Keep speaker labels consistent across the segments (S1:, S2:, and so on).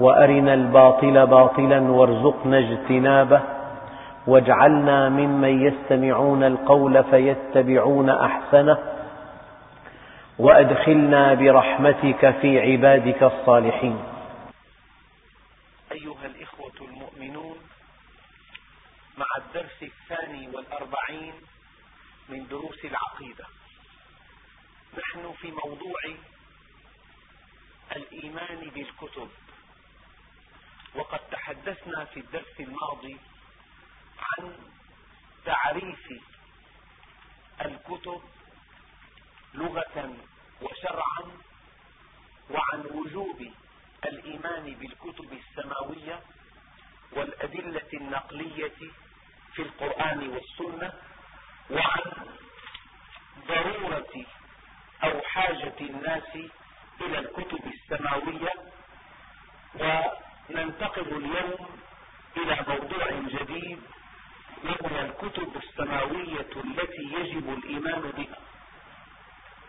S1: وأرنا الباطل باطلا وارزقنا اجتنابه واجعلنا ممن يستمعون القول فيتبعون أحسنه وأدخلنا برحمتك في عبادك الصالحين.
S2: أيها الإخوة المؤمنون مع الدرس الثاني والأربعين من دروس العقيدة نحن في موضوع الإيمان بالكتب. وقد تحدثنا في الدرس الماضي عن تعريف الكتب لغة وشرعا وعن وجوب الإيمان بالكتب السماوية والأدلة النقلية في القرآن والسنة وعن ضرورة أو حاجة الناس إلى الكتب السماوية وننتقل اليوم إلى موضوع جديد وهو الكتب السماوية التي يجب الإيمان بها.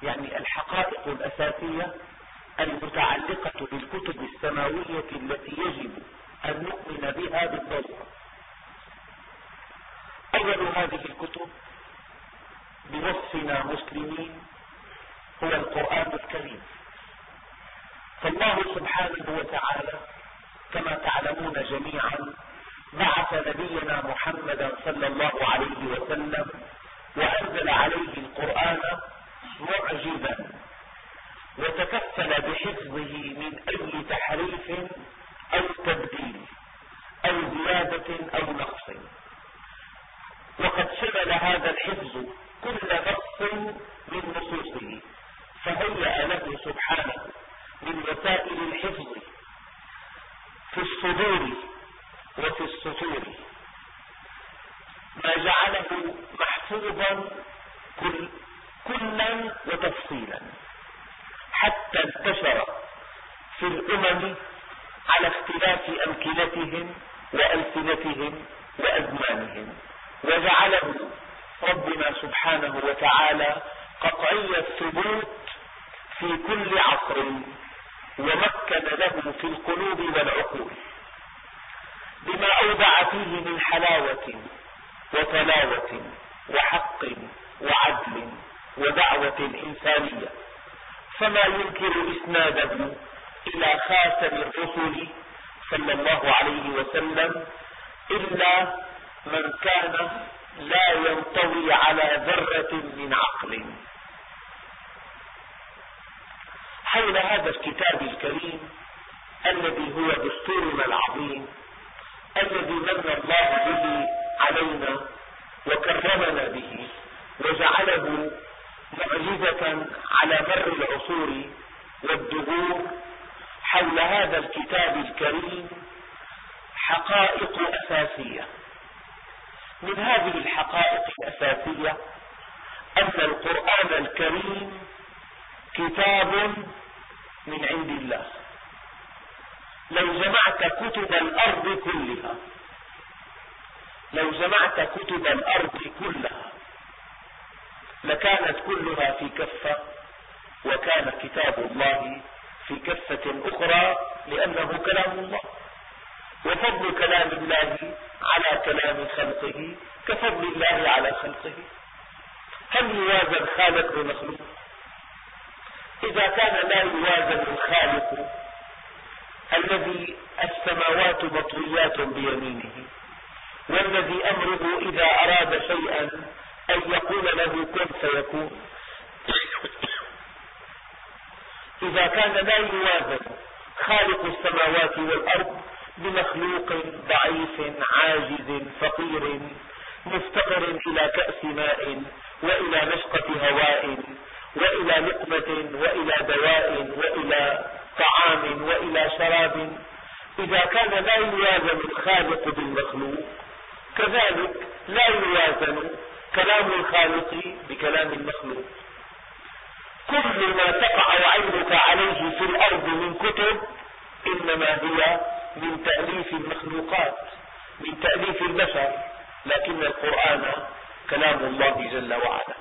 S2: يعني الحقائق الأساسية المتعلقة بالكتب السماوية التي يجب أن نؤمن بها بالضرورة. أول هذه الكتب بوصفنا مسلمين هو القرآن الكريم. فالله سبحانه وتعالى كما تعلمون جميعا بعث نبينا محمدا صلى الله عليه وسلم وأنزل عليه القرآن معجزا وتكفل بحفظه من أي تحريف أو تبديل أو زيادة أو نقص. وقد شمل هذا الحفظ كل نص من نصوصه فهيأ له سبحانه من وسائل الحفظ في الصدور وفي السطور. ما جعله محفوظا كل كلا وتفصيلا. حتى انتشر في الأمم على اختلاف أمكنتهم وألسنتهم وأزمانهم. وجعله ربنا سبحانه وتعالى قطعي الثبوت في كل عصر. ومكن له في القلوب والعقول بما أودع فيه من حلاوة وتلاوة وحق وعدل ودعوة إنسانية فما ينكر إسناده إلى خاتم الرسل صلى الله عليه وسلم إلا من كان لا ينطوي على ذرة من عقل. حول هذا الكتاب الكريم الذي هو دستورنا العظيم الذي من الله به علينا وكرمنا به وجعله معجزة على مر العصور والدهور حول هذا الكتاب الكريم حقائق أساسية. من هذه الحقائق الأساسية أن القرآن الكريم كتاب من عند الله. لو جمعت كتب الأرض كلها لو جمعت كتب الأرض كلها لكانت كلها في كفة وكان كتاب الله في كفة أخرى لأنه كلام الله. وفضل كلام الله على كلام خلقه كفضل الله على خلقه. هل يوازن خالق بمخلوق إذا كان لا يوازن الخالق الذي السماوات مطويات بيمينه والذي أمره إذا أراد شيئا أن يقول له كن فيكون. إذا كان لا يوازن خالق السماوات والأرض بمخلوق ضعيف عاجز فقير مفتقر إلى كأس ماء وإلى نشقة هواء وإلى لقمة وإلى دواء وإلى طعام وإلى شراب. إذا كان لا يوازن الخالق بالمخلوق كذلك لا يوازن كلام الخالق بكلام المخلوق. كل ما تقع عينك عليه في الأرض من كتب إنما هي من تأليف المخلوقات من تأليف البشر لكن القرآن كلام الله جل وعلا.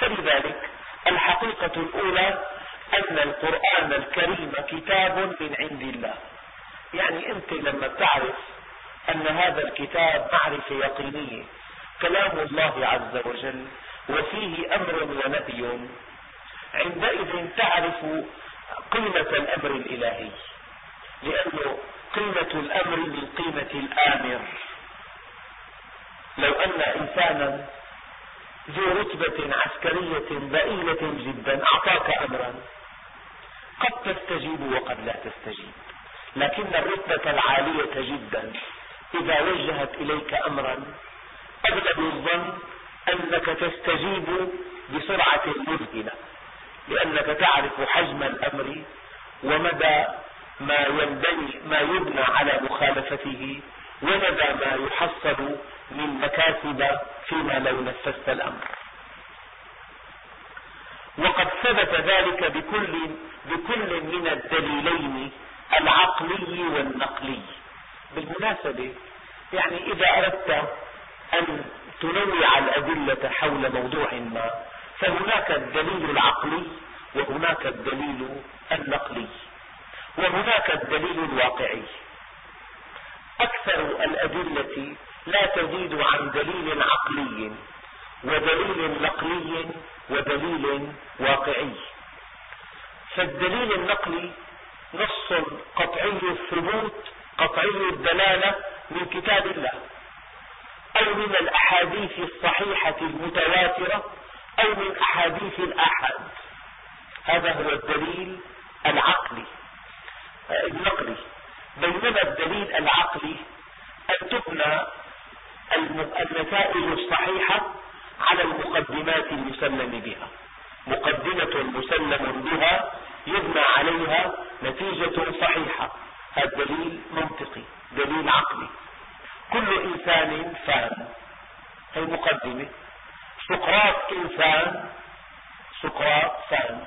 S2: فلذلك الحقيقة الأولى أن القرآن الكريم كتاب من عند الله. يعني أنت لما تعرف أن هذا الكتاب معرفة يقينية كلام الله عز وجل وفيه أمر ونهي عندئذ تعرف قيمة الأمر الإلهي لأنه قيمة الأمر من قيمة الآمر. لو أن إنسانا ذو رتبة عسكرية ضئيلة جدا. أعطاك أمرا. قد تستجيب وقد لا تستجيب. لكن الرتبة العالية جدا. إذا وجهت إليك أمرا أغلب الظن أنك تستجيب بسرعة مذهلة. لأنك تعرف حجم الأمر ومدى ما ينبني ما يبنى على مخالفته ومدى ما يحصل من مكاسب فيما لو نفذت الأمر. وقد ثبت ذلك بكل, بكل من الدليلين العقلي والنقلي. بالمناسبة يعني إذا أردت أن تنوع الأدلة حول موضوع ما فهناك الدليل العقلي وهناك الدليل النقلي وهناك الدليل الواقعي. أكثر الأدلة لا تزيد عن دليل عقلي ودليل نقلي ودليل واقعي. فالدليل النقلي نص قطعي الثبوت قطعي الدلالة من كتاب الله أو من الأحاديث الصحيحة المتواترة أو من أحاديث الآحاد. هذا هو الدليل العقلي النقلي. بينما الدليل العقلي أن تبنى النتائج الصحيحة على المقدمات المسلم بها. مقدمة مسلم بها يبنى عليها نتيجة صحيحة. هذا دليل منطقي دليل عقلي. كل إنسان فهم هي مقدمة سقراط إنسان سقراط فهم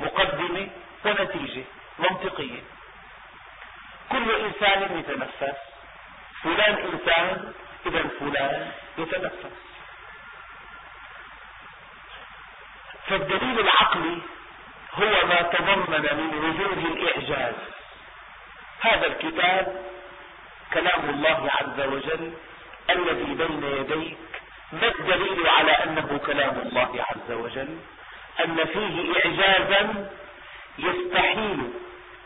S2: مقدمة ونتيجة منطقية. كل إنسان يتنفس. فلان إنسان إذا فلان يتنفس. فالدليل العقلي هو ما تضمن من وجوه الإعجاز. هذا الكتاب كلام الله عز وجل الذي بين يديك ما الدليل على أنه كلام الله عز وجل؟ أن فيه إعجازا يستحيل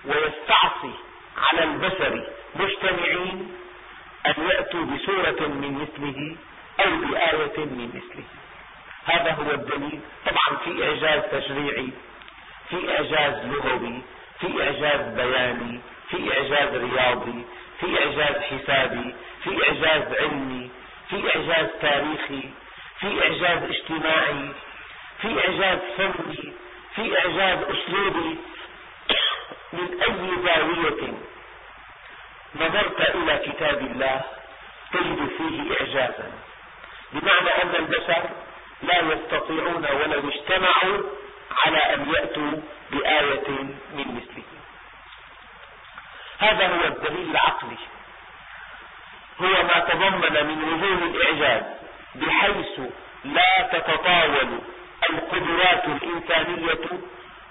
S2: ويستعصي على البشر مجتمعين أن يأتوا بسورة من مثله أو بآية من مثله هذا هو الدليل طبعا في إعجاز تشريعي في إعجاز لغوي في إعجاز بياني في إعجاز رياضي في إعجاز حسابي في إعجاز علمي في إعجاز تاريخي في إعجاز اجتماعي في إعجاز فني في إعجاز أسلوبي من أي زاوية نظرت إلى كتاب الله تجد فيه إعجازا. بمعنى أن البشر لا يستطيعون ولو اجتمعوا على أن يأتوا بآية من مثله. هذا هو الدليل العقلي. هو ما تضمن من وجوه الإعجاز بحيث لا تتطاول القدرات الإنسانية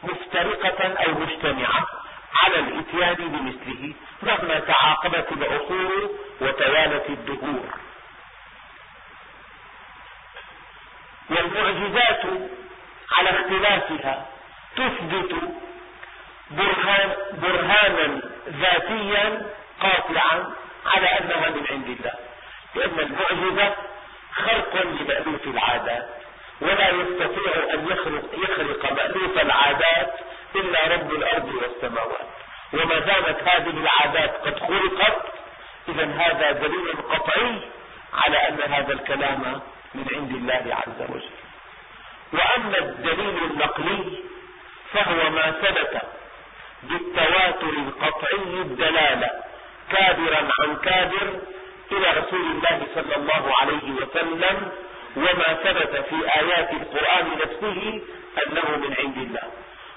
S2: مفترقة أو مجتمعة. على الإتيان بمثله مهما تعاقبت العصور وتوالت الدهور. والمعجزات على اختلافها تثبت برهان برهانا ذاتيا قاطعا على أنها من عند الله. لأن المعجزة خرق لمألوف العادات ولا يستطيع أن يخرق, يخرق مألوف العادات إلا رب الأرض والسماوات. وما دامت هذه العادات قد خلقت. إذا هذا دليل قطعي على أن هذا الكلام من عند الله عز وجل. وأما الدليل النقلي فهو ما ثبت بالتواتر القطعي الدلالة كابرا عن كابر إلى رسول الله صلى الله عليه وسلم وما ثبت في آيات القرآن نفسه أنه من عند الله.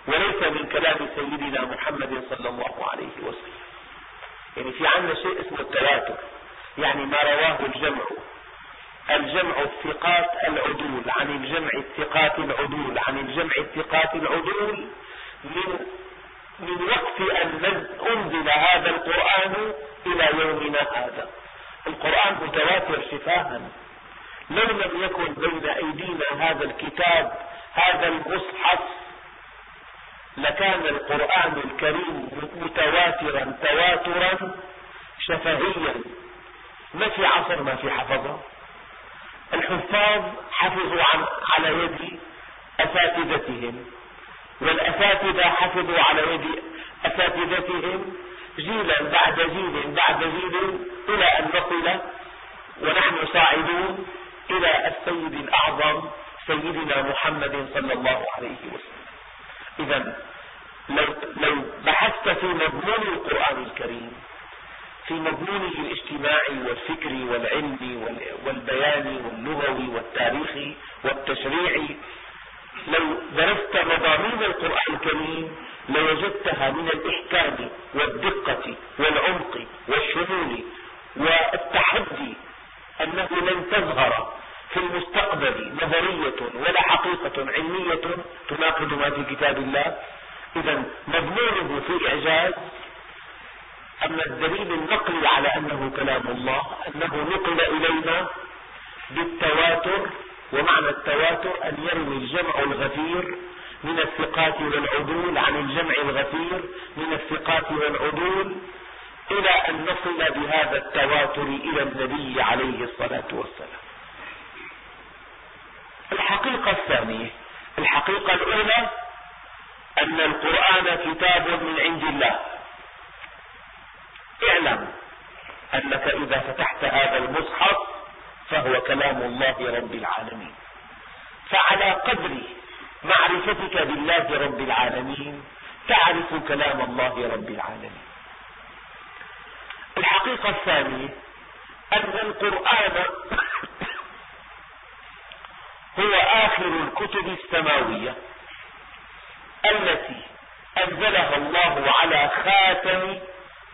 S2: وليس من كلام سيدنا محمد صلى الله عليه وسلم. يعني في عندنا شيء اسمه التواتر يعني ما رواه الجمع. الجمع الثقات العدول عن الجمع الثقات العدول عن الجمع الثقات العدول من من وقت أن أنزل هذا القرآن إلى يومنا هذا. القرآن متواتر شفاها. لو لم يكن بين أيدينا هذا الكتاب هذا المصحف لكان القرآن الكريم متواترا تواترا شفهيا. ما في عصر ما في حفظه. الحفاظ حفظوا عن على يد أساتذتهم والأساتذة حفظوا على يد أساتذتهم جيلا بعد جيل بعد جيل إلى أن نصل ونحن صاعدون إلى السيد الأعظم سيدنا محمد صلى الله عليه وسلم. إذا لو, لو بحثت في مضمون القرآن الكريم في مضمونه الاجتماعي والفكري والعلمي والبياني واللغوي والتاريخي والتشريعي لو درست مضامين القرآن الكريم لوجدتها من الإحكام والدقة والعمق والشمول والتحدي أنه لن تظهر. في المستقبل نظرية ولا حقيقة علمية تناقض ما في كتاب الله. إذا مضمونه في إعجاز أما الدليل النقلي على أنه كلام الله أنه نقل إلينا بالتواتر ومعنى التواتر أن يروي الجمع الغفير من الثقات والعدول عن الجمع الغفير من الثقات والعدول إلى أن نصل بهذا التواتر إلى النبي عليه الصلاة والسلام. الحقيقة الثانية. الحقيقة الأولى أن القرآن كتاب من عند الله. اعلم أنك إذا فتحت هذا المصحف فهو كلام الله رب العالمين. فعلى قدر معرفتك بالله رب العالمين تعرف كلام الله رب العالمين. الحقيقة الثانية أن القرآن هو آخر الكتب السماوية التي أنزلها الله على خاتم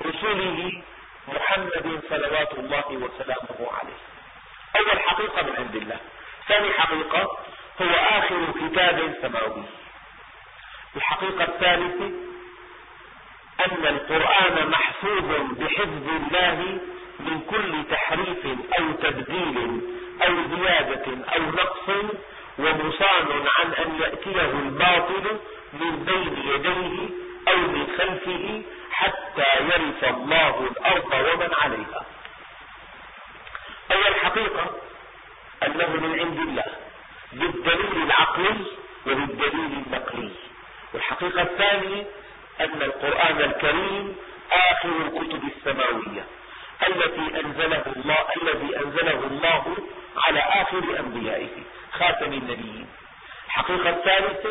S2: رسله محمد صلوات الله وسلامه عليه. أول حقيقة من عند الله. ثاني حقيقة هو آخر كتاب سماوي. الحقيقة الثالثة أن القرآن محفوظ بحفظ الله من كل تحريف أو تبديل. أو زيادة أو نقص ومصان عن أن يأتيه الباطل من بين يديه أو من خلفه حتى يرث الله الأرض ومن عليها. أول حقيقة أنه من عند الله بالدليل العقلي وبالدليل النقلي. والحقيقة الثانية أن القرآن الكريم آخر الكتب السماوية. التي أنزله الله الذي أنزله الله على آخر أنبيائه خاتم النبيين. الحقيقة الثالثة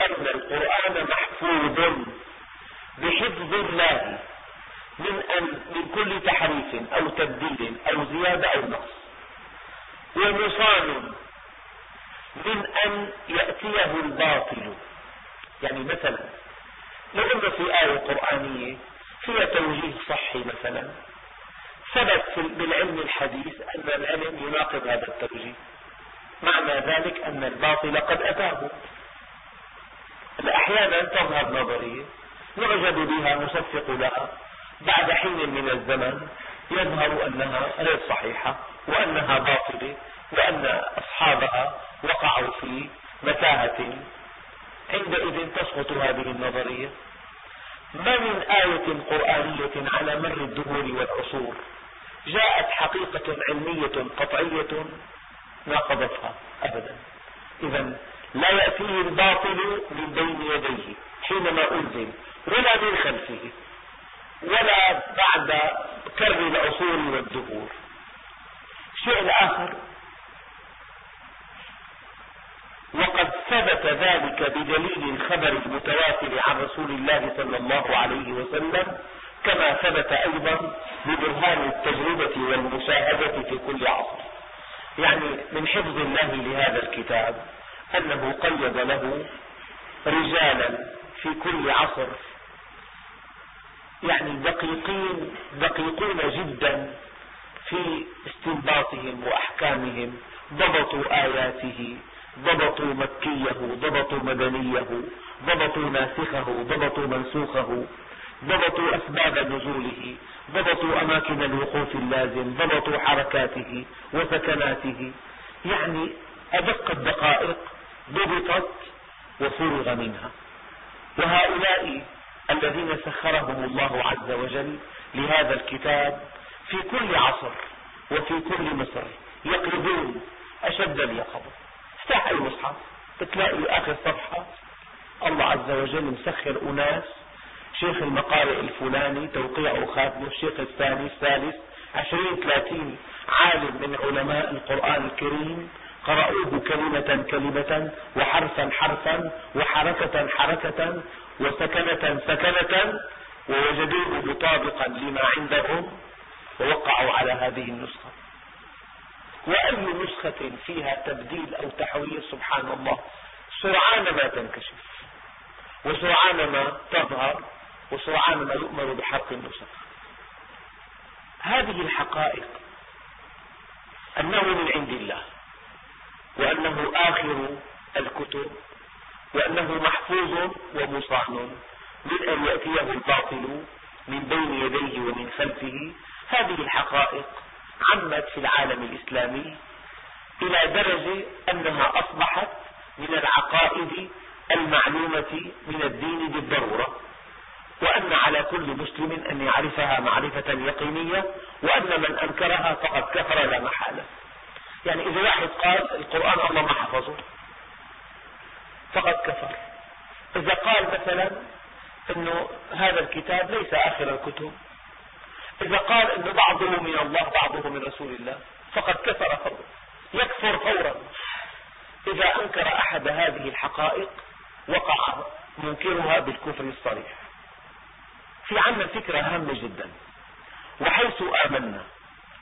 S2: أن القرآن محفوظ بحفظ الله من أن من كل تحريف أو تبديل أو زيادة أو نقص. ومصان من أن يأتيه الباطل. يعني مثلا لو أن في آية قرآنية فيها توجيه صحي مثلا. ثبت بالعلم الحديث أن العلم يناقض هذا التوجيه معنى ذلك أن الباطل قد أتاه. أحيانا تظهر نظرية. يعجب بها نصفق لها. بعد حين من الزمن يظهر أنها غير صحيحة وأنها باطلة وأن أصحابها وقعوا في متاهة عندئذ تسقط هذه النظرية. ما من آية قرآنية على مر الدهور والعصور؟ جاءت حقيقة علمية قطعية ناقضتها أبدا. إذا لا يأتيه الباطل من بين يديه حينما أنزل ولا من خلفه ولا بعد كر العصور والدهور. الشيء الآخر وقد ثبت ذلك بدليل الخبر المتواتر عن رسول الله صلى الله عليه وسلم كما ثبت أيضا ببرهان التجربة والمشاهدة في كل عصر. يعني من حفظ الله لهذا الكتاب أنه قيد له رجالا في كل عصر. يعني دقيقين دقيقون جدا في استنباطهم وأحكامهم. ضبطوا آياته ضبطوا مكيه ضبطوا مدنيه ضبطوا ناسخه ضبطوا منسوخه. ضبطوا أسباب نزوله ضبطوا أماكن الوقوف اللازم ضبطوا حركاته وسكناته. يعني أدق الدقائق ضبطت وفرغ منها. وهؤلاء الذين سخرهم الله عز وجل لهذا الكتاب في كل عصر وفي كل مصر يقربون أشد اليقظة. افتح المصحف تلاقي آخر صفحة. الله عز وجل مسخر أناس شيخ المقارئ الفلاني توقيعه خاتمه الشيخ الثاني الثالث عشرين ثلاثين عالم من علماء القرآن الكريم قرأوه كلمة كلمة وحرفا حرفا وحركة حركة وسكنة سكنة ووجدوه مطابقا لما عندهم ووقعوا على هذه النسخة. وأي نسخة فيها تبديل أو تحويل؟ سبحان الله. سرعان ما تنكشف. وسرعان ما تظهر. وسرعان ما يؤمر بحرق النسخ هذه الحقائق أنه من عند الله وأنه آخر الكتب وأنه محفوظ ومصان من أن يأتيه الباطل من بين يديه ومن خلفه. هذه الحقائق عمت في العالم الإسلامي إلى درجة أنها أصبحت من العقائد المعلومة من الدين بالضرورة. وأن على كل مسلم أن يعرفها معرفة يقينية وأن من أنكرها فقد كفر لا محالة. يعني إذا واحد قال القرآن الله ما حفظه فقد كفر. إذا قال مثلا أنه هذا الكتاب ليس آخر الكتب إذا قال أن بعضه من الله بعضه من رسول الله فقد كفر فورا. يكفر فورا. إذا أنكر أحد هذه الحقائق وقع منكرها بالكفر الصريح. في عنا فكرة هامة جدا. وحيث آمنا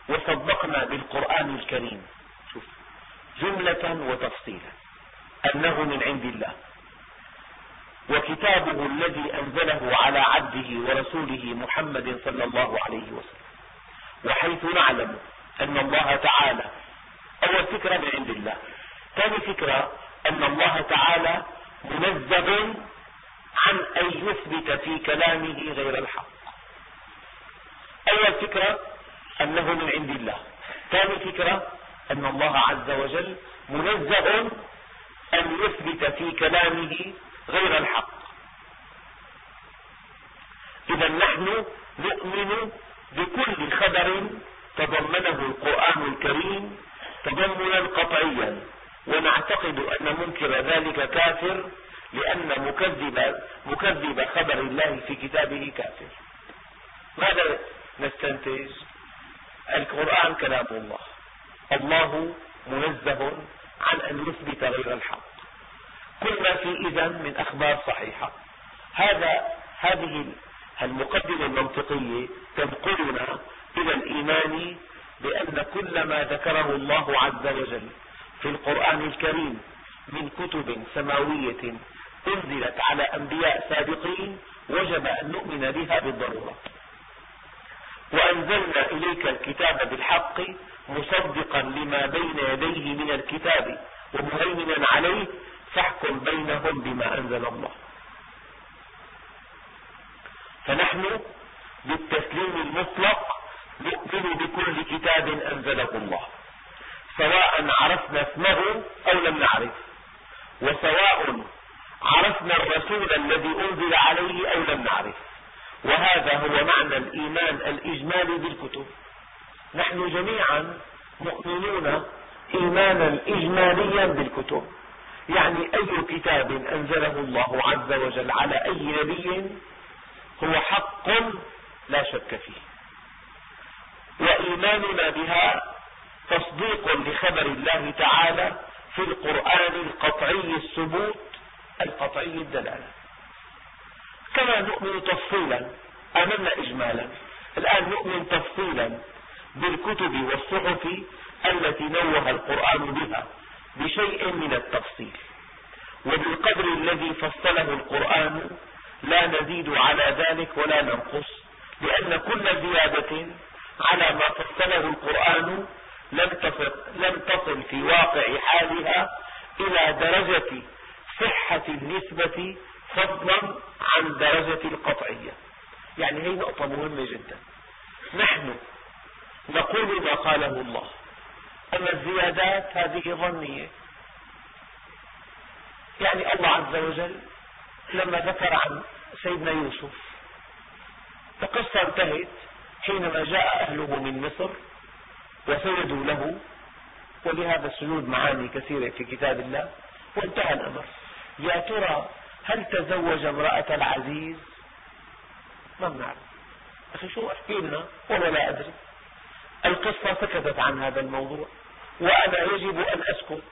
S2: وصدقنا بالقرآن الكريم شوف جملة وتفصيلا أنه من عند الله. وكتابه الذي أنزله على عبده ورسوله محمد صلى الله عليه وسلم. وحيث نعلم أن الله تعالى أول فكرة من عند الله. ثاني فكرة أن الله تعالى منزه عن أن يثبت في كلامه غير الحق. أول فكرة أنه من عند الله. ثاني فكرة أن الله عز وجل منزه أن يثبت في كلامه غير الحق. إذا نحن نؤمن بكل خبر تضمنه القرآن الكريم تضمنا قطعيا. ونعتقد أن منكر ذلك كافر لأن مكذب, مكذب خبر الله في كتابه كافر. ماذا نستنتج؟ القرآن كلام الله. الله منزه عن أن يثبت غير الحق. كل ما في إذا من أخبار صحيحة. هذا هذه المقدمة المنطقية تنقلنا إلى الإيمان بأن كل ما ذكره الله عز وجل في القرآن الكريم من كتب سماوية أنزلت على أنبياء سابقين وجب أن نؤمن بها بالضرورة. وأنزلنا إليك الكتاب بالحق مصدقا لما بين يديه من الكتاب ومهيمنا عليه فاحكم بينهم بما أنزل الله. فنحن بالتسليم المطلق نؤمن بكل كتاب أنزله الله. سواء عرفنا اسمه أو لم نعرف. وسواء عرفنا الرسول الذي أنزل عليه أو لم نعرف. وهذا هو معنى الإيمان الإجمالي بالكتب. نحن جميعا مؤمنون إيمانا إجماليا بالكتب. يعني أي كتاب أنزله الله عز وجل على أي نبي هو حق لا شك فيه. وإيماننا بها تصديق لخبر الله تعالى في القرآن القطعي الثبوت القطعي الدلالة كما نؤمن تفصيلا آمنا إجمالا. الآن نؤمن تفصيلا بالكتب والصحف التي نوه القرآن بها بشيء من التفصيل. وبالقدر الذي فصله القرآن لا نزيد على ذلك ولا ننقص لأن كل زيادة على ما فصله القرآن لم تصل, لم تصل في واقع حالها إلى درجة صحة النسبة فضلا عن درجة القطعية. يعني هي نقطة مهمة جدا. نحن نقول ما قاله الله. أما الزيادات هذه ظنية. يعني الله عز وجل لما ذكر عن سيدنا يوسف القصة انتهت حينما جاء أهله من مصر وسجدوا له ولهذا السجود معاني كثيرة في كتاب الله وانتهى الأمر. يا ترى هل تزوج امرأة العزيز؟ ما بنعرف. أخي شو أحكي لنا؟ والله لا أدري. القصة سكتت عن هذا الموضوع وأنا يجب أن أسكت.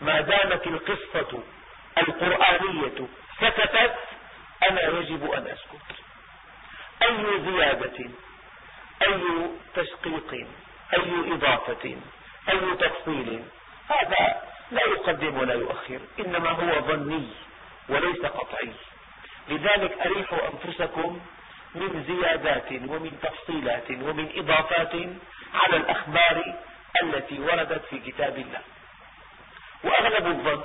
S2: ما دامت القصة القرآنية سكتت أنا يجب أن أسكت. أي زيادة؟ أي تشقيق؟ أي إضافة؟ أي تفصيل؟ هذا لا يقدم ولا يؤخر إنما هو ظني وليس قطعي. لذلك أريحوا أنفسكم من زيادات ومن تفصيلات ومن إضافات على الأخبار التي وردت في كتاب الله. وأغلب الظن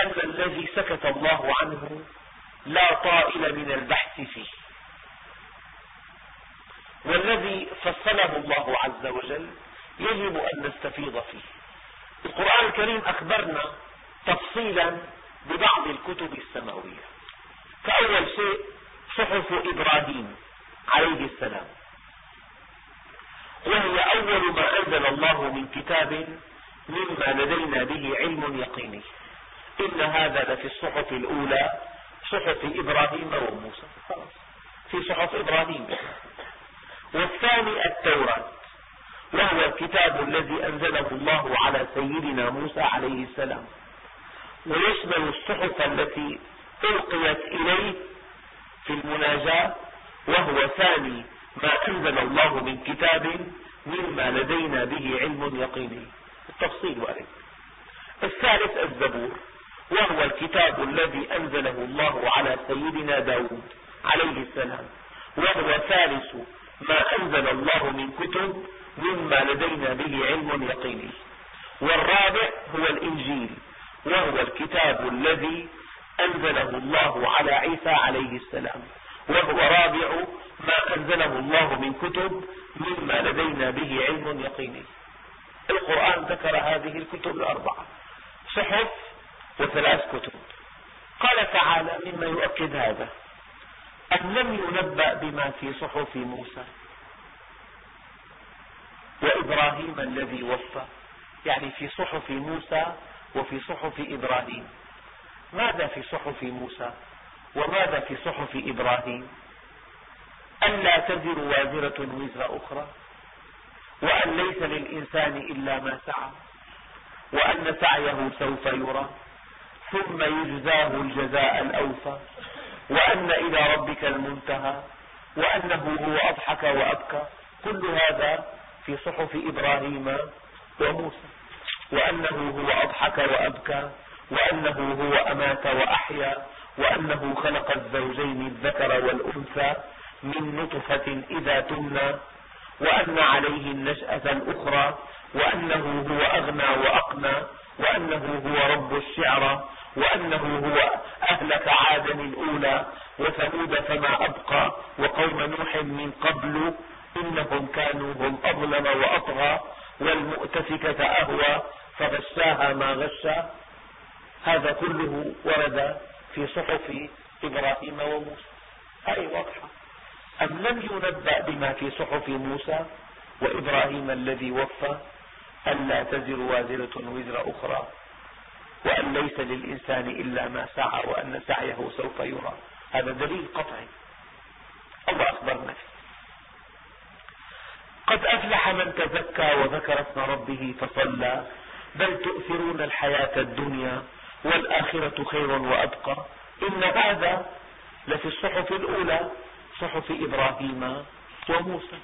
S2: أن الذي سكت الله عنه لا طائل من البحث فيه. والذي فصله الله عز وجل يجب أن نستفيض فيه. القرآن الكريم أخبرنا تفصيلا ببعض الكتب السماوية. فأول شيء صحف إبراهيم عليه السلام. وهي أول ما أنزل الله من كتاب مما لدينا به علم يقيني. إن هذا لفي الصحف الأولى صحف إبراهيم وموسى. في صحف إبراهيم. والثاني التوراة. وهو الكتاب الذي أنزله الله على سيدنا موسى عليه السلام. ويشمل الصحف التي ألقيت إليه في المناجاة وهو ثاني ما أنزل الله من كتاب مما لدينا به علم يقيني. التفصيل وارد الثالث الزبور وهو الكتاب الذي أنزله الله على سيدنا داود عليه السلام. وهو ثالث ما أنزل الله من كتب مما لدينا به علم يقيني. والرابع هو الإنجيل وهو الكتاب الذي أنزله الله على عيسى عليه السلام. وهو رابع ما أنزله الله من كتب مما لدينا به علم يقيني. القرآن ذكر هذه الكتب الأربعة صحف وثلاث كتب. قال تعالى مما يؤكد هذا أن لم ينبأ بما في صحف موسى؟ وإبراهيم الذي وفى يعني في صحف موسى وفي صحف إبراهيم. ماذا في صحف موسى؟ وماذا في صحف إبراهيم؟ ألا تزر وازرة وزر أخرى وأن ليس للإنسان إلا ما سعى وأن سعيه سوف يرى ثم يجزاه الجزاء الأوفى وأن إلى ربك المنتهى وأنه هو أضحك وأبكى. كل هذا في صحف إبراهيم وموسى وأنه هو أضحك وأبكى وأنه هو أمات وأحيا وأنه خلق الزوجين الذكر والأنثى من نطفة إذا تمنى وأن عليه النشأة الأخرى وأنه هو أغنى وأقنى وأنه هو رب الشعرى وأنه هو أهلك عادا الأولى وثمود فما أبقى وقوم نوح من قبل إنهم كانوا هم أظلم وأطغى والمؤتفكة أهوى فغشاها ما غشى. هذا كله ورد في صحف إبراهيم وموسى. هذه واضحة. أم لم ينبأ بما في صحف موسى وإبراهيم الذي وفى ألا تزر وازرة وزر أخرى وأن ليس للإنسان إلا ما سعى وأن سعيه سوف يرى. هذا دليل قطعي الله أخبرنا فيه قد أفلح من تزكى وذكر اسم ربه فصلى. بل تؤثرون الحياة الدنيا والآخرة خير وأبقى. إن هذا لفي الصحف الأولى صحف إبراهيم وموسى.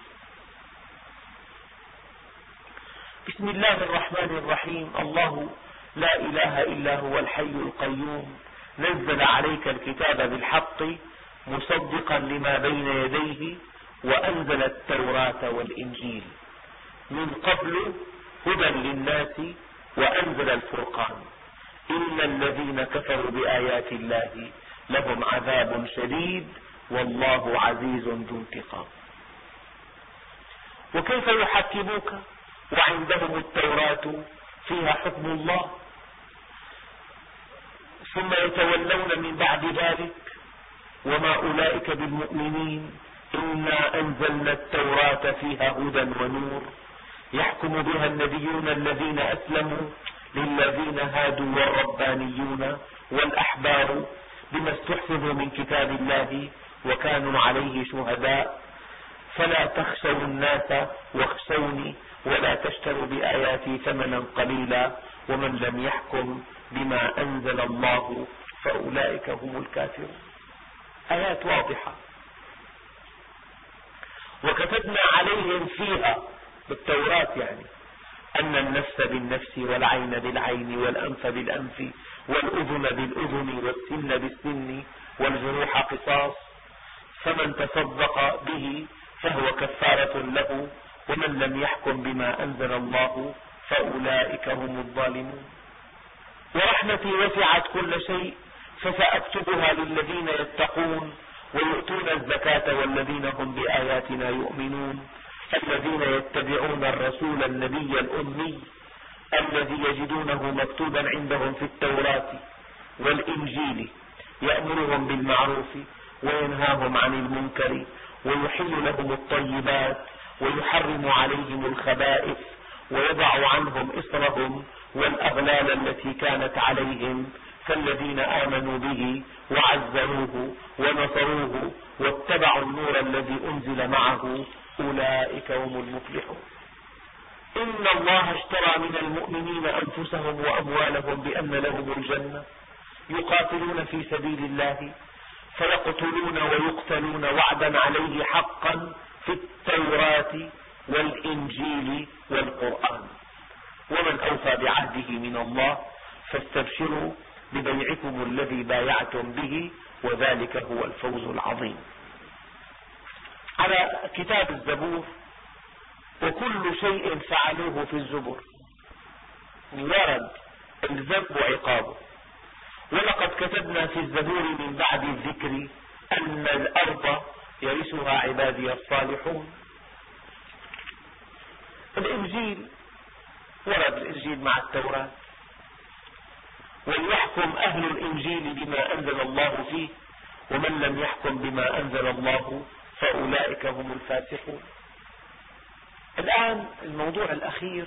S2: بسم الله الرحمن الرحيم. الله لا إله إلا هو الحي القيوم. نزل عليك الكتاب بالحق مصدقا لما بين يديه وأنزل التوراة والإنجيل من قبل هدى للناس وأنزل الفرقان. إن الذين كفروا بآيات الله لهم عذاب شديد والله عزيز ذو انتقام. وكيف يحكموك؟ وعندهم التوراة فيها حكم الله. ثم يتولون من بعد ذلك وما أولئك بالمؤمنين. إنا أنزلنا التوراة فيها هدى ونور. يحكم بها النبيون الذين أسلموا للذين هادوا والربانيون والأحبار بما استحفظوا من كتاب الله وكانوا عليه شهداء. فلا تخشوا الناس واخشوني ولا تشتروا بآياتي ثمنا قليلا. ومن لم يحكم بما أنزل الله فأولئك هم الكافرون. آيات واضحة. وكتبنا عليهم فيها بالتوراة يعني أن النفس بالنفس والعين بالعين والأنف بالأنف والأذن بالأذن والسن بالسن والجروح قصاص فمن تصدق به فهو كفارة له ومن لم يحكم بما أنزل الله فأولئك هم الظالمون. ورحمتي وسعت كل شيء فسأكتبها للذين يتقون ويؤتون الزكاة والذين هم بآياتنا يؤمنون. الذين يتبعون الرسول النبي الأمي الذي يجدونه مكتوبا عندهم في التوراة والإنجيل يأمرهم بالمعروف وينهاهم عن المنكر ويحل لهم الطيبات ويحرم عليهم الخبائث ويضع عنهم إصرهم والأغلال التي كانت عليهم فالذين آمنوا به وعزروه ونصروه واتبعوا النور الذي أنزل معه أولئك هم المفلحون. إن الله اشترى من المؤمنين أنفسهم وأموالهم بأن لهم الجنة. يقاتلون في سبيل الله فيقتلون ويقتلون وعدا عليه حقا في التوراة والإنجيل والقرآن. ومن أوفى بعهده من الله فاستبشروا ببيعكم الذي بايعتم به وذلك هو الفوز العظيم. على كتاب الزبور وكل شيء فعلوه في الزبر ورد الذنب وعقابه. ولقد كتبنا في الزبور من بعد الذكر أن الأرض يرثها عبادي الصالحون. الإنجيل ورد الإنجيل مع التوراة. وليحكم أهل الإنجيل بما أنزل الله فيه ومن لم يحكم بما أنزل الله فأولئك هم الفاسقون. الآن الموضوع الأخير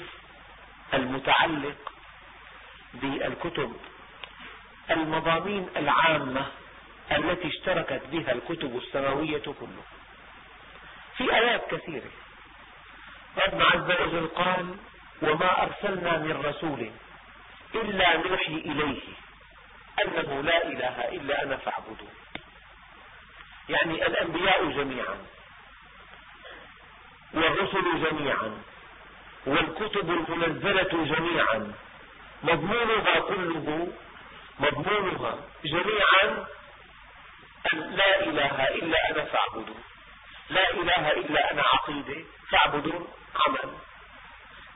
S2: المتعلق بالكتب. المضامين العامة التي اشتركت بها الكتب السماوية كلها في آيات كثيرة. ربنا عز وجل قال وما أرسلنا من رسول إلا نوحي إليه. أنه لا إله إلا أنا فاعبدون. يعني الأنبياء جميعا والرسل جميعا والكتب المنزلة جميعا مضمونها كله مضمونها جميعا أن لا إله إلا أنا فاعبدوا لا إله إلا أنا عقيدة فاعبدوا عمل.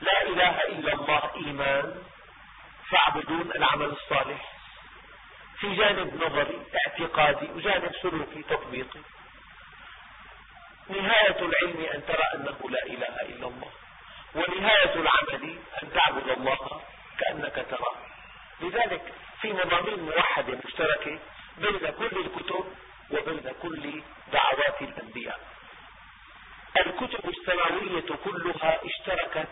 S2: لا إله إلا الله إيمان فاعبدون العمل الصالح. في جانب نظري اعتقادي وجانب سلوكي تطبيقي. نهاية العلم أن ترى أنه لا إله إلا الله ونهاية العمل أن تعبد الله كأنك تراه. لذلك في مضامين موحدة مشتركة بين كل الكتب وبين كل دعوات الأنبياء. الكتب السماوية كلها اشتركت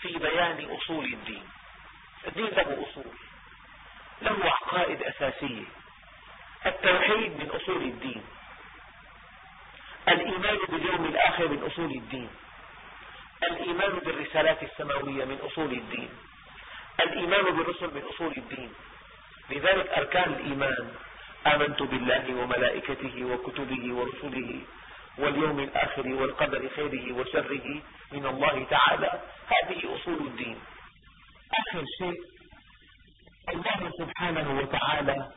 S2: في بيان أصول الدين. الدين له أصول. له عقائد أساسية التوحيد من أصول الدين. الإيمان باليوم الآخر من أصول الدين. الإيمان بالرسالات السماوية من أصول الدين. الإيمان بالرسل من أصول الدين. لذلك أركان الإيمان آمنت بالله وملائكته وكتبه ورسله واليوم الآخر والقدر خيره وشره من الله تعالى. هذه أصول الدين. آخر شيء الله سبحانه وتعالى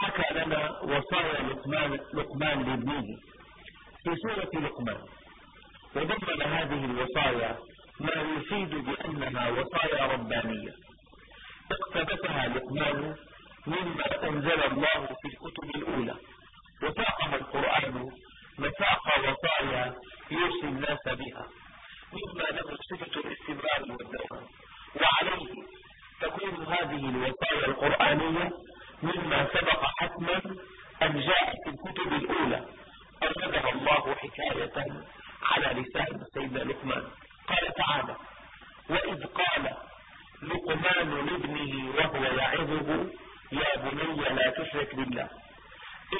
S2: حكى لنا وصايا لقمان, لقمان لابنه في سورة لقمان. وضمن هذه الوصايا ما يفيد بأنها وصايا ربانية. اقتبسها لقمان مما أنزل الله في الكتب الأولى. وساقها القرآن مساق وصايا يوصي الناس بها. مما له صفة الاستمرار والدوام. وعليه تكون هذه الوصايا القرآنية مما سبق حتما أن جاء في الكتب الأولى. أوردها الله حكاية على لسان سيدنا لقمان. قال تعالى وإذ قال لقمان لابنه وهو يعظه يا بني لا تشرك بالله.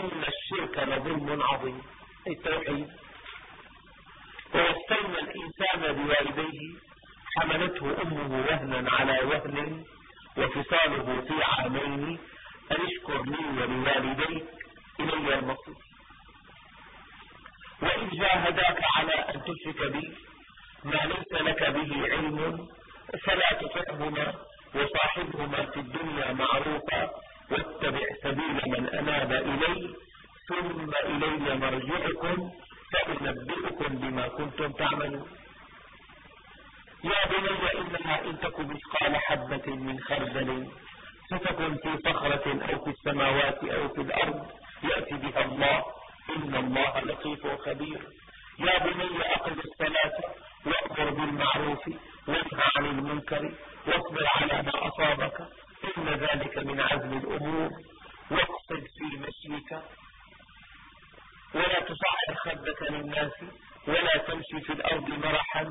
S2: إن الشرك لظلم عظيم. التوحيد ووصينا الإنسان بوالديه حملته أمه وهنا على وهن وفصاله في عامين أن اشكر لي ولوالديك إلي المصير. وإن جاهداك على أن تشرك بي ما ليس لك به علم فلا تطعهما وصاحبهما في الدنيا معروفا واتبع سبيل من أناب إلي ثم إلي مرجعكم فأنبئكم بما كنتم تعملون. إن تك مثقال حبة من خردل ستكن في صخرة أو في السماوات أو في الأرض يأتي بها الله. إن الله لطيف خبير. يا بني أقم الصلاة وأمر بالمعروف وانهى عن المنكر واصبر على ما أصابك. إن ذلك من عزم الأمور. واقصد في مشيك. ولا تصعر خدك للناس ولا تمشي في الأرض مرحا.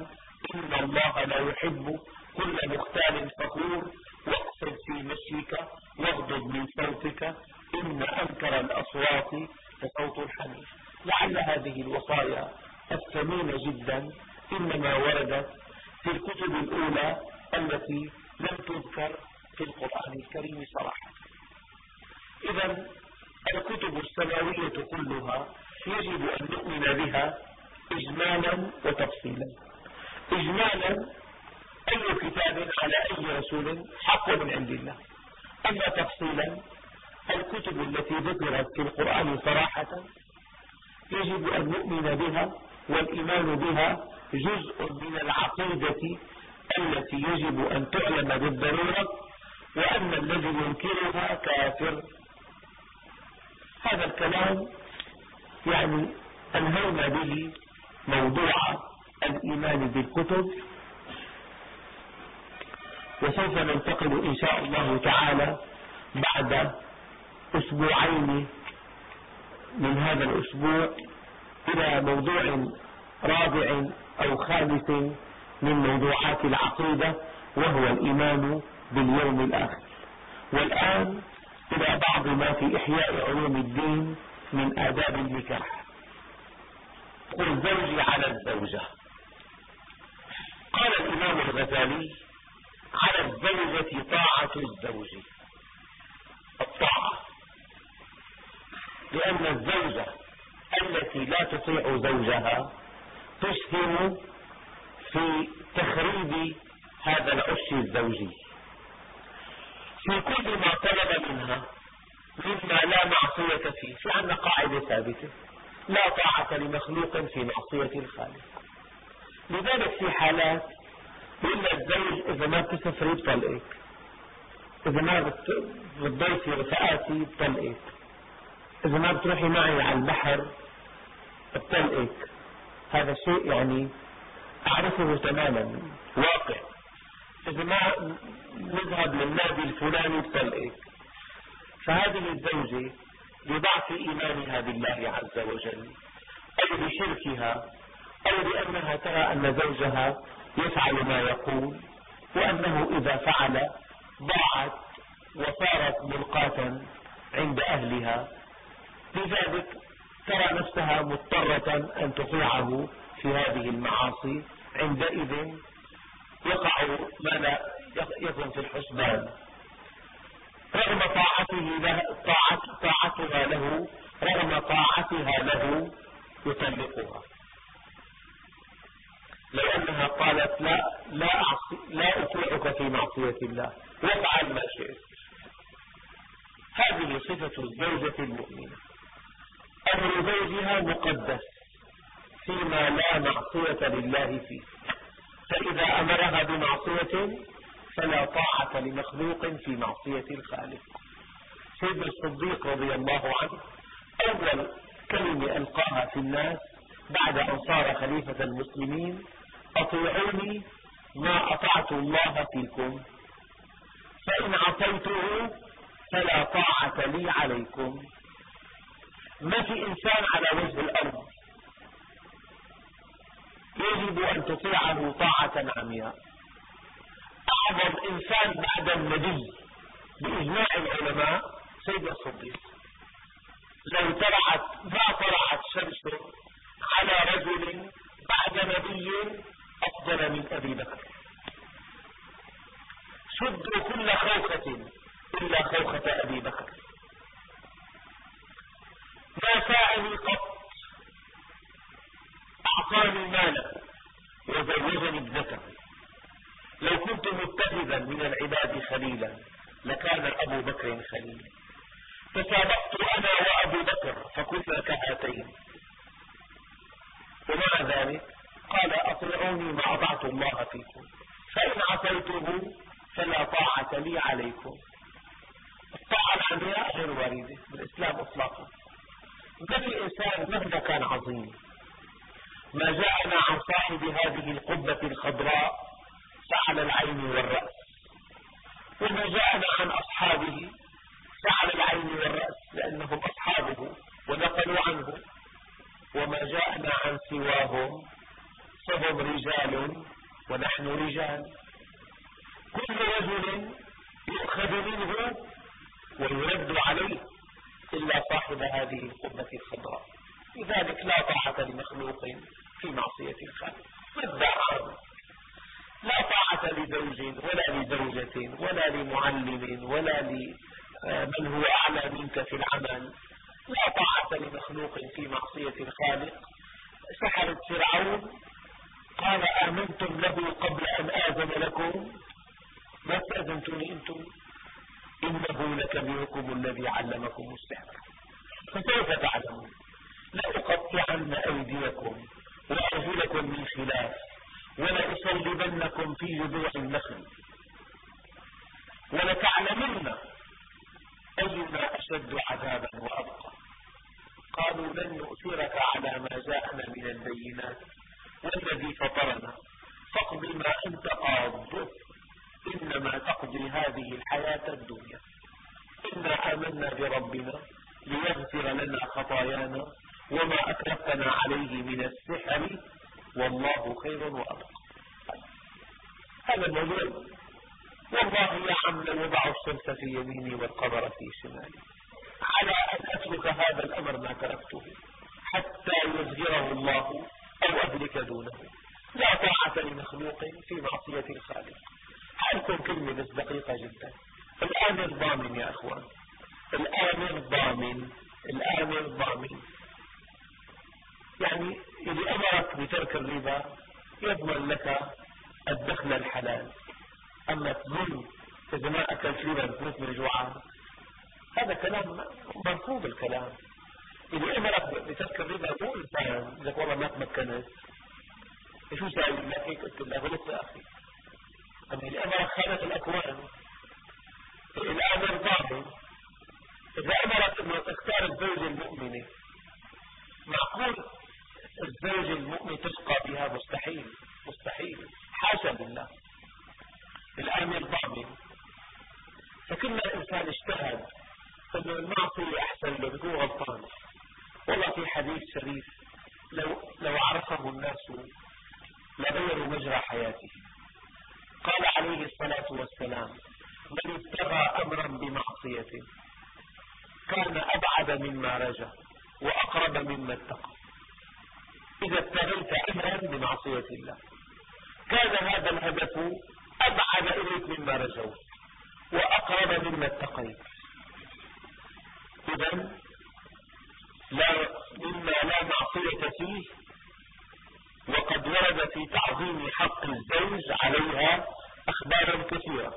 S2: إن الله لا يحب كل مختال فخور واقصد في مشيك واغضب من صوتك إن أنكر الأصوات لصوت الحمير لعل هذه الوصايا الثمينة جدا إنما وردت في الكتب الأولى التي لم تذكر في القرآن الكريم صراحة. إذا الكتب السماوية كلها يجب أن نؤمن بها إجمالا وتفصيلا. إجمالا أي كتاب على أي رسول حق من عند الله. أما تفصيلا الكتب التي ذكرت في القرآن صراحة يجب أن نؤمن بها والإيمان بها جزء من العقيدة التي يجب أن تعلم بالضرورة وأن الذي ينكرها كافر. هذا الكلام يعني أنهينا به موضوع الإيمان بالكتب. وسوف ننتقل إن شاء الله تعالى بعد أسبوعين من هذا الأسبوع إلى موضوع رابع أو خامس من موضوعات العقيدة وهو الإيمان باليوم الآخر. والآن إلى بعض ما في إحياء علوم الدين من آداب النكاح. الزوج على الزوجة. قال الإمام الغزالي على الزوجة طاعة الزوج. الطاعة. لأن الزوجة التي لا تطيع زوجها تسهم في تخريب هذا العش الزوجي. في كل ما طلب منها مما لا معصية فيه. في عندنا قاعدة ثابتة. لا طاعة لمخلوق في معصية الخالق. لذلك في حالات إلا الزوج إذا ما بتسافري بطلقك. إذا ما بتضيفي رفقاتي بطلقك. إذا ما بتروحي معي على البحر بطلقك. هذا شيء يعني أعرفه تماما. واقع. إذا ما نذهب للنادي الفلاني بطلقك. فهذه الزوجة لضعف إيمانها بالله عز وجل. أو بشركها أو لأنها ترى أن زوجها يفعل ما يقول وأنه إذا فعل ضاعت وصارت ملقاة عند أهلها. لذلك ترى نفسها مضطرة أن تطيعه في هذه المعاصي. عندئذ يقع ما لا يكن في الحسبان. رغم طاعته له طاعتها له رغم طاعتها له يطلقها. لو أنها قالت لا لا أعصي لا أطيعك في معصية الله. وافعل ما شئت. هذه صفة الزوجة المؤمنة أمر زوجها مقدس فيما لا معصية لله فيه. فإذا أمرها بمعصية فلا طاعة لمخلوق في معصية الخالق. سيدنا الصديق رضي الله عنه أول كلمة ألقاها في الناس بعد أن صار خليفة المسلمين أطيعوني ما أطعت الله فيكم. فإن عصيته فلا طاعة لي عليكم. ما في إنسان على وجه الأرض يجب أن تطيعه طاعة عمياء. أعظم إنسان بعد النبي بإجماع العلماء سيد الصديق. لو طلعت ما طلعت شمس على رجل بعد نبي أفضل من أبي بكر. شدوا كل خوخة إلا خوخة أبي بكر. ما ساءني قط أعطاني مالا وزوجني ابنته. لو كنت متخذا من العباد خليلا لكان أبو بكر خليلا. تسابقت أنا وأبو بكر فكنا كهاتين. ومع ذلك قال أطيعوني ما أطعت الله فيكم. فإن عصيته فلا طاعة لي عليكم. الطاعة العمياء غير واردة بالإسلام إطلاقا. بل الإنسان مهما كان عظيم ما جاءنا عن صاحب هذه القبة الخضراء فعل العين والرأس وما جاءنا عن أصحابه فعل العين والرأس لأنهم أصحابه ونقلوا عنه وما جاءنا عن سواهم فهم رجال ونحن رجال. كل رجل يؤخذ منه ويرد عليه إلا صاحب هذه القبة الخضراء. لذلك لا طاعة لمخلوق في معصية الخالق. والدعاء لا طاعة لزوج ولا لزوجة ولا لمعلم ولا لمن هو أعلى منك في العمل. لا طاعة لمخلوق في معصية الخالق. سحرت فرعون قال آمنتم له قبل أن آذن لكم. ما استأذنتني أنتم؟ إنه لكبيركم الذي علمكم السحر. فسوف تعلمون؟ لأقطعن أيديكم وأرجلكم من خلاف ولأصلبنكم في جذوع النخل. ولتعلمن أينا أشد عذابا وأبقى. قالوا لن نؤثرك على ما جاءنا من البينات. والذي فطرنا. فاقض ما أنت قاض. إنما تقضي هذه الحياة الدنيا. إنا آمنا بربنا ليغفر لنا خطايانا وما أكرفتنا عليه من السحر. والله خير وأبقى. هذا الموضوع. والله يا عم لو وضع الشمس في يميني والقمر في شمالي. على أن أترك هذا الأمر ما تركته. حتى يظهره الله. أو أهلك دونه. لا طاعة لمخلوق في معصية الخالق. حالكم كلمة دقيقة جدا الآمر ضامن يا أخوان الآمر ضامن الآمر ضامن يعني اللي أمرك بترك الربا يضمن لك الدخل الحلال أما تظن إذا ما أكلت ربا تموت من جوعان هذا كلام مرفوض الكلام اللي أمرك بترك الربا مو إنسان لك والله ما تمكنت شو ساوي لك هيك قلت له غلطت يا أخي أما اللي أمرك خالق الأكوان الأمر ضامن إذا أمرك أنه تختار الزوجة المؤمنة معقول الزوج المؤمن تشقى بها مستحيل مستحيل حاشا بالله الآمر ضامن فكل إنسان اجتهد أنه المعصية أحسن له بيكون غلطان والله في حديث شريف لو, لو عرفه الناس لغيروا مجرى حياته قال عليه الصلاة والسلام من ابتغى أمرا بمعصية كان أبعد مما رجى وأقرب مما اتقى إذا ابتغيت أمرا بمعصية الله كان هذا الهدف أبعد إليك مما رجوت وأقرب مما اتقيت إذا لا مما لا معصية فيه وقد ورد في تعظيم حق الزوج عليها أخبارا كثيرة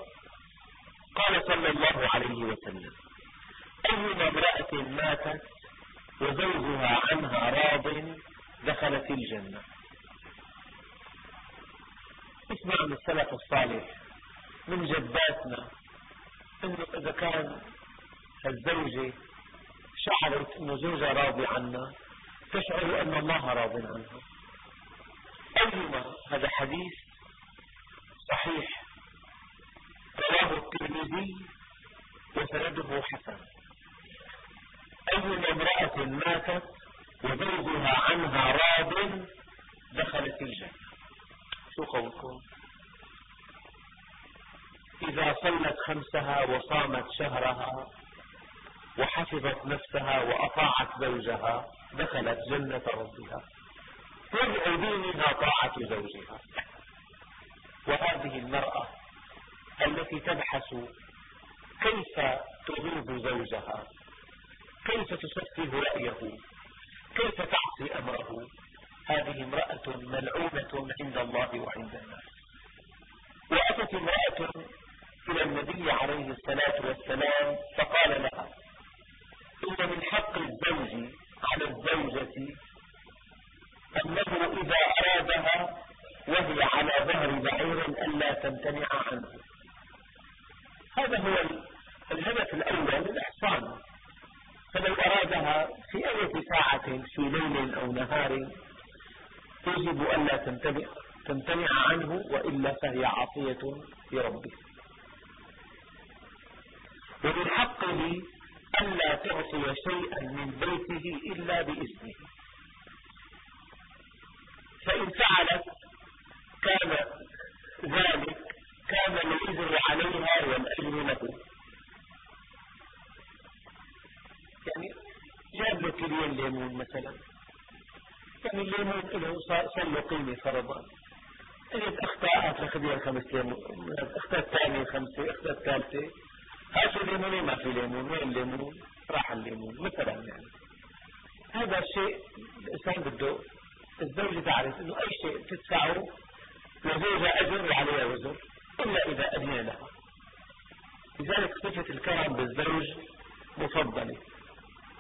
S2: قال صلى الله عليه وسلم أيما امرأة ماتت وزوجها عنها راض دخلت الجنة اسمع من السلف الصالح من جداتنا إنه إذا كان الزوجة شعرت إنه زوجها راضي عنها تشعر إن الله راض عنها. أيما هذا حديث صحيح رواه الترمذي وسنده حسن. أيما امرأة ماتت وزوجها عنها راض دخلت الجنة. قولكم إذا صلت خمسها وصامت شهرها وحفظت نفسها وأطاعت زوجها دخلت جنة ربها. ربع دينها طاعة زوجها. وهذه المرأة التي تبحث كيف تغيظ زوجها؟ كيف تسفه رأيه؟ كيف تعصي أمره؟ هذه امرأة ملعونة عند الله وعند الناس. وأتت امرأة إلى النبي عليه الصلاة والسلام فقال لها إن من حق الزوج على الزوجة أنه إذا أرادها وهي على ظهر بعير ألا تمتنع عنه. هذا هو الهدف الأول الإحصان فلو أرادها في أي ساعة في ليل أو نهار يجب ألا تمتنع, تمتنع عنه وإلا فهي عاصية لربه ومن حقه ألا تعطي شيئا من بيته إلا بإذنه. فإن فعلت كان ذلك كان الإذن عليها والأجر له. يعني جاب له كيلين ليمون مثلا. الليمون له صار قيمة فرضا اجت اختها تاخذيها خمس ليمون اختها الثانية خمسة اختها الثالثة. هاتوا ليمونين ما في ليمون؟ وين الليمون؟ راح الليمون مثلا يعني. هذا الشيء الإنسان بده الزوجة تعرف إنه أي شيء تدفعه لزوجها أجر وعليها وزر إلا إذا اذن لها. لذلك صفة الكرم بالزوج مفضلة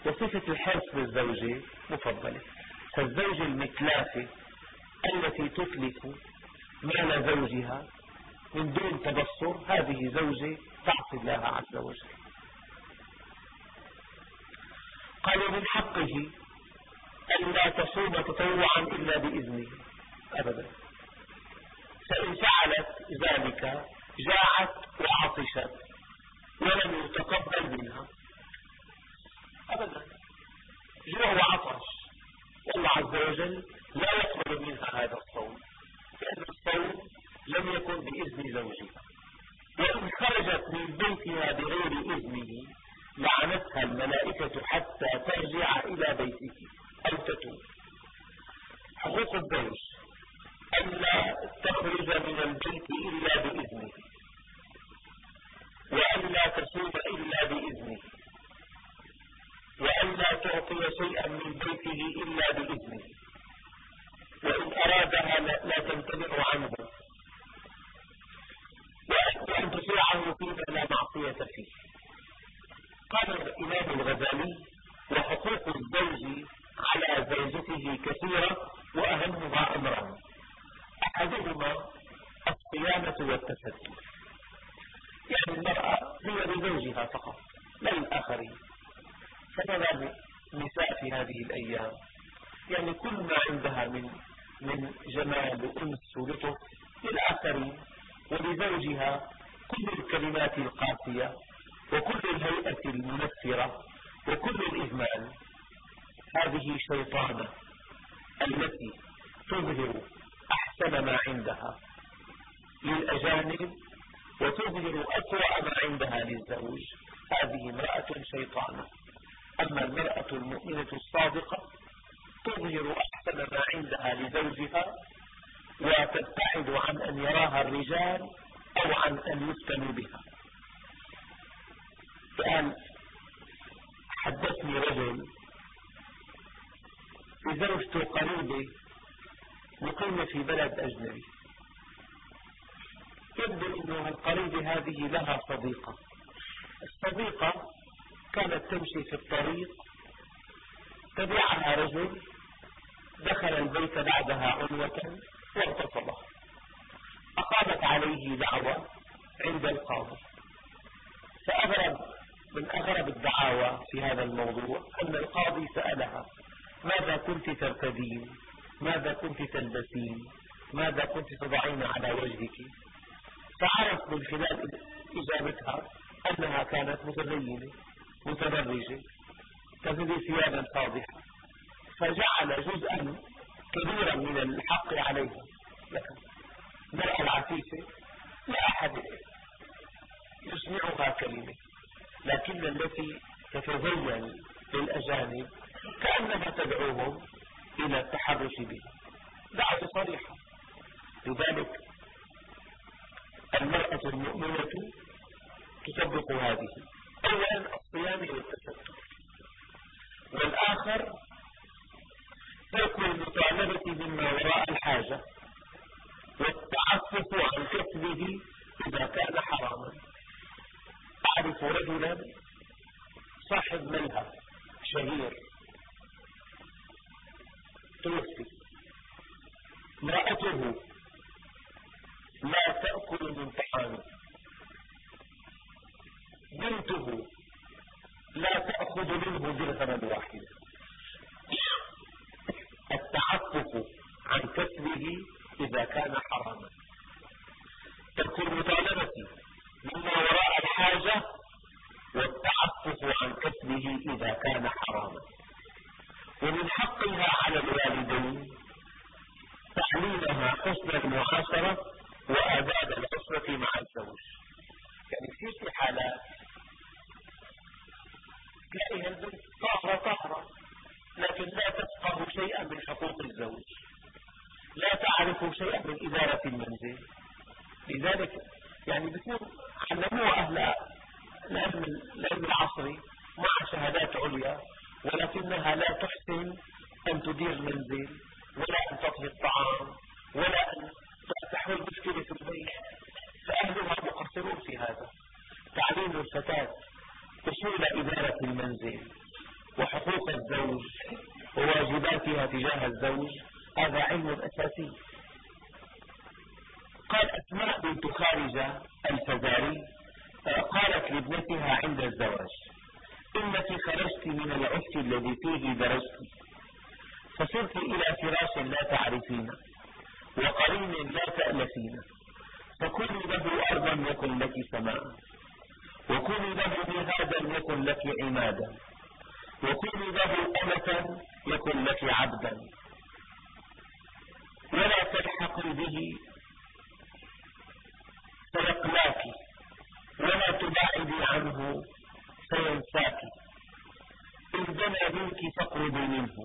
S2: وصفة الحرص بالزوجة مفضلة. فالزوجة المتلافة التي تتلف مال زوجها من دون تبصر هذه زوجة تعصي الله عز وجل. قال من حقه أن لا تصوم تطوعا إلا بإذنه. أبدا. فإن فعلت ذلك جاعت وعطشت ولم يتقبل منها. أبدا. جوع وعطش. والله عز وجل لا يقبل منها هذا الصوم لأن الصوم لم يكن بإذن زوجها. وإن خرجت من بيتها بغير إذنه لعنتها الملائكة حتى ترجع إلى بيته أو تتوب. حقوق الزوج ألا تخرج من البيت إلا بإذنه وأن لا تصوم إلا بإذنه. وأن لا تعطي شيئا من بيته إلا بإذنه. وإن أرادها لا تمتنع عنه. وأن تطيعه فيما لا معصية فيه. قال الإمام الغزالي وحقوق الزوج على زوجته كثيرة وأهمها أمران أحدهما الصيانة والتسدي يعني المرأة هي لزوجها فقط لا للآخرين فماذا النساء في هذه الأيام يعني كل ما عندها من من جمال وأنس ولطف للآخرين ولزوجها كل الكلمات القاسية وكل الهيئة المنفرة وكل الإهمال هذه شيطانة التي تظهر أحسن ما عندها للأجانب وتظهر أسوأ ما عندها للزوج هذه امرأة شيطانة أما المرأة المؤمنة الصادقة تظهر أحسن ما عندها لزوجها وتبتعد عن أن يراها الرجال أو أو عن أن يفتنوا بها الآن حدثني رجل زوجته قريبة مقيمة في بلد أجنبي يبدو أن القريبة هذه لها صديقة. الصديقة كانت تمشي في الطريق تبعها رجل دخل البيت بعدها عنوة واغتصبها. أقامت عليه دعوة عند القاضي. فأغرب من أغرب الدعاوى في هذا الموضوع أن القاضي سألها ماذا كنت ترتدين؟ ماذا كنت تلبسين؟ ماذا كنت تضعين على وجهك؟ فعرف من خلال de Yile, Uttar لذلك يعني بيكون علموها أهل العلم العصري مع شهادات عليا ولكنها لا تحسن أن تدير المنزل ولا أن تطهي الطعام ولا أن تحل مشكلة في البيت فأهلها مقصرون في هذا. تعليم الفتاة أصول إدارة المنزل وحقوق الزوج وواجباتها تجاه الزوج هذا علم أساسي. قال أسماء بنت خارجة الفزاري قالت لابنتها عند الزواج إنك خرجت من العش الذي فيه درجت فصرت إلى فراش لا تعرفين وقرين لا تألفين. فكوني له أرضا يكن لك سماء وكوني له مهادا يكن لك عمادا وكوني له أمة يكن لك عبدا. ولا تلحقي به فيقلاك ولا تبعدي عنه فينساك. إن دنا منك فاقربي منه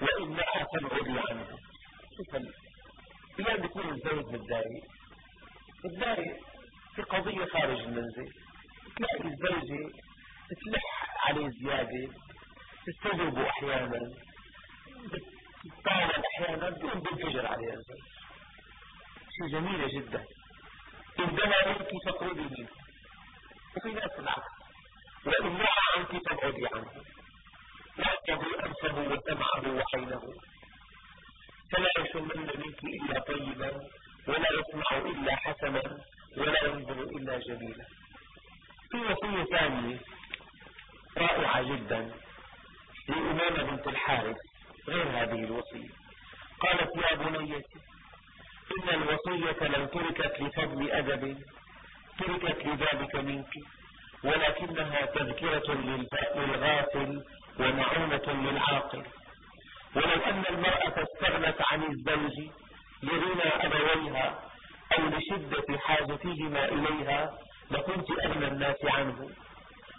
S2: وإن نأى فابعدي عنه. الآن بيكون الزوج متضايق متضايق في قضية خارج المنزل. تلاقي الزوجة تلح عليه زيادة تستجربه أحيانا تتطاول أحيانا بدون بينفجر عليها الزوج. شيء جميلة جدا. إن دنا منك فاقربي منه وفي ناس العكس وإن نهى عنك فابعدي عنه يحفظ أنفه وسمعه وعينه فلا يشمن منك إلا طيبا ولا يسمع إلا حسنا ولا ينظر إلا جميلا. في وصية ثانية رائعة جدا لأمامة بنت الحارث غير هذه الوصية. قالت يا بنيتي إن الوصية لو تركت لفضل أدب تركت لذلك منك ولكنها تذكرة للغافل ومعونة للعاقل. ولو أن المرأة استغنت عن الزوج لغنى أبويها أو لشدة حاجتهما إليها لكنت أغنى الناس عنه.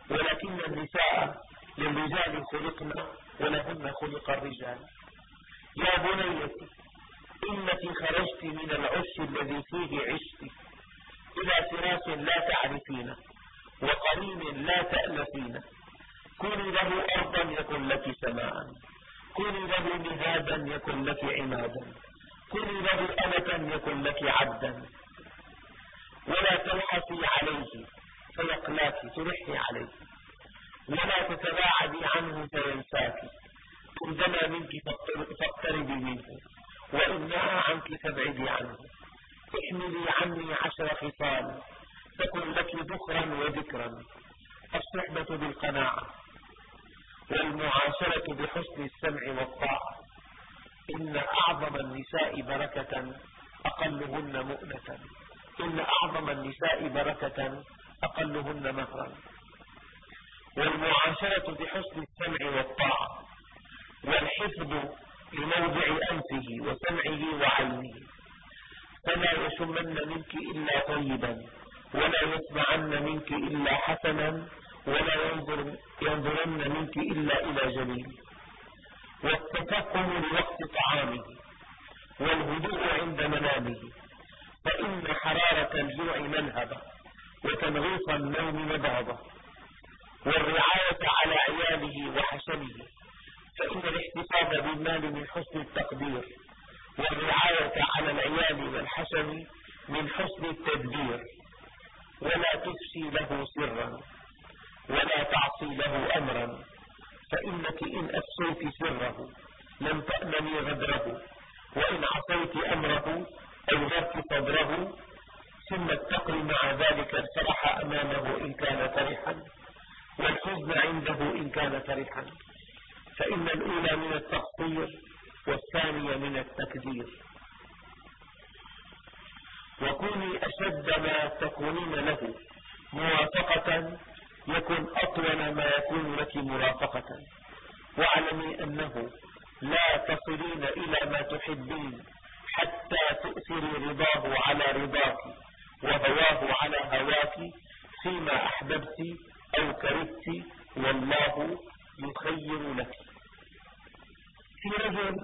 S2: ولكن النساء للرجال خلقن ولهن خلق الرجال. يا بنيتي إنك خرجت من العش الذي فيه عشت إلى تخافين وقرين لا تألفين كوني له أرضا يكن لك سماء. كوني له مهادا يكن لك عمادا. كوني له أمة يكن لك عبدا. ولا تلحسي عليه فيقلاك تلحي عليه. ولا تتباعدي عنه فينساك. عندما منك فاقتربي منه. وإن نهى عنك فابعدي عنه. احملي عني عشر خصال تكن لك ذكرا وذكرا. الصحبة بالقناعة والمعاشرة بحسن السمع والطاعة. إن أعظم النساء بركة أقلهن مؤنة. إن أعظم النساء بركة أقلهن مهرا. والمعاشرة بحسن السمع والطاعة. والحفظ لموضع أنفه وسمعه وعينه. فلا يشمن منك إلا طيبا ولا يسمعن منك إلا حسنا ولا ينظر ينظرن منك إلا إلى جميل. والتفهم لوقت طعامه والهدوء عند منامه. فإن حرارة الجوع منهبة وتنغيص النوم نبهضة والرعاية على عياله وحشمه. فإن الاحتفاظ بالمال من حسن التقدير والرعاية على العيال والحشم من حسن التدبير. ولا تفشي له سرا ولا تعصي له أمرا. فإنك إن أفسيت سره لم تأمني غدره. وإن عصيت أمره أوغرت صدره ثم اتقي مع ذلك الفرح أمامه إن كان فرحا والحزن عنده إن كان فرحا. فإن الأولى من التقصير والثانية من التكدير وكوني أشد ما تكونين له موافقة يكن أطول ما يكون لك مرافقة. واعلمي أنه لا تصلين إلى ما تحبين حتى تؤثري رضاه على رضاك وهواه على هواك فيما أحببت أو كرهت والله يخير لك. في رجل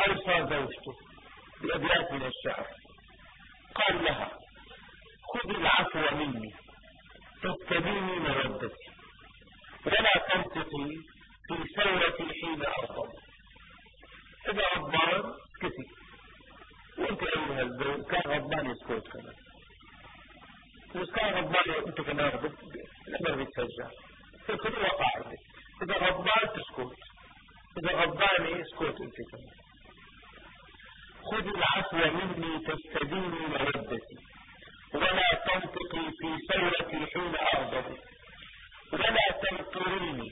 S2: أوصى زوجته بأبيات من الشعر قال لها خذ العفو مني تستديني مودتي ولا تنطقي في ثورتي حين أغضب إذا غضبان اسكتي وانت أيها الزوج كان غضبان يسكت كمان وإذا كان غضبان انت كمان غضب الأمر بيتسجل فكل وقاعدة إذا غضبان تسكت إذا غضبان اسكت انت كمان خذ العفو مني تستديني مودتي ولا تنطقي في ثورتي حين أغضب ولا تنطريني.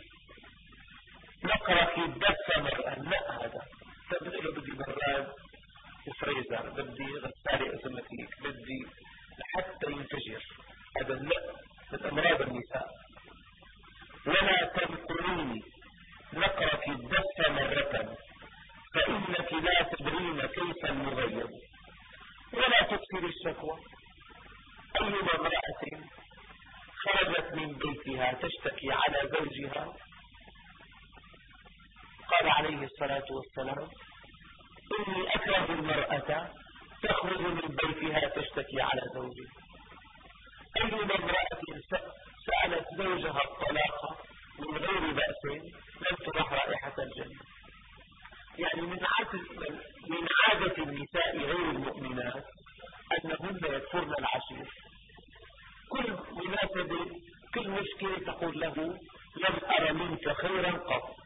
S2: نقرك الدس مرأة لا هذا. تبدأ بدي براد وفريزر بدي غسالة اوتوماتيك بدي لحتى ينفجر. هذا لا. من أمراض النساء. ولا تنطريني. نقرك الدس مرة. فإنك لا تدرين كيف المغيب. ولا تكثر الشكوى. أيما امرأة خرجت من بيتها تشتكي على زوجها. قال عليه الصلاة والسلام إني أكره المرأة تخرج من بيتها تشتكي على زوجها. أيما امرأة سألت زوجها الطلاق من غير بأس. لم ترح رائحة الجنة. يعني من عادة من عادة النساء غير المؤمنات أنهن يكفرن العشير. كل مناسبة كل مشكلة تقول له لم أرى منك خيرا قط.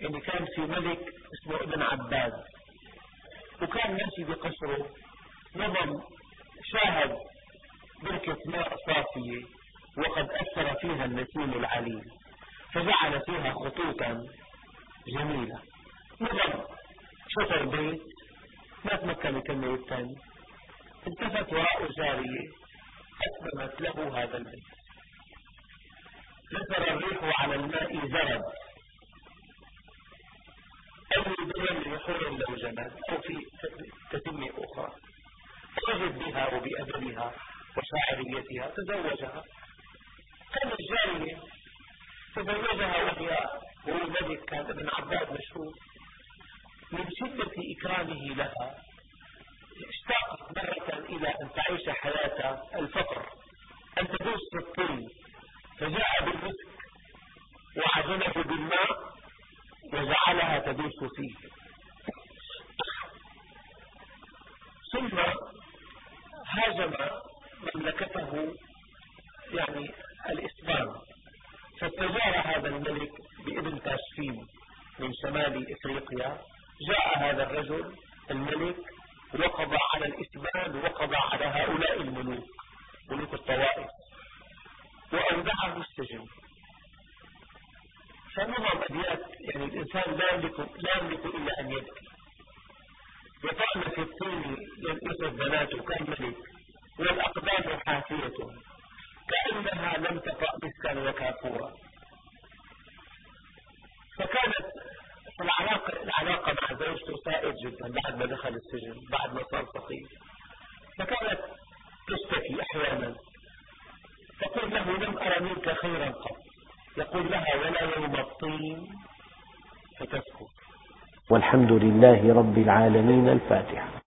S2: يعني كان في ملك اسمه ابن عباد وكان ماشي بقصره نظم شاهد بركة ماء صافية. وقد أثر فيها النسيم العليل فجعل فيها خطوطا جميلة. نظم شطر بيت ما تمكن يكمل الثاني التفت وراء جارية أسلمت له هذا البيت. نزل الريح على الماء زرد. أي بدل لحور له جمال أو في تتمة أخرى. فوجد بها وبأدبها وشاعريتها تزوجها. كان الجارية تزوجها وهي هو الملك كان ابن عباد مشهور. من شدة إكرامه لها اشتاقت مرة إلى أن تعيش حياة الفقر. أن تدوس في الطين. فجاء بالمسك وعجنه بالماء وجعلها تدوس فيه. ثم هاجم مملكته يعني الإسبان فاستجار هذا الملك بابن تاشفين من شمال إفريقيا. جاء هذا الرجل الملك وقضى على الإسبان وقضى على هؤلاء الملوك ملوك الطوائف. وأودعه السجن. فنظم أبيات يعني الإنسان لا يملك, لا يملك إلا أن يبكي. وطعن في الطين ينقص البنات كالملك والأقدام حافية. كأنها لم تطأ مسكا وكافورا؟ فكانت العلاقة, العلاقة مع زوجته سائر جدا بعد ما دخل السجن بعد ما صار فقير. فكانت تشتكي أحيانا. تقول له لم أرى منك خيرا قط. يقول لها ولا يوم الطين. فتسكت.
S1: والحمد لله رب العالمين الفاتحة.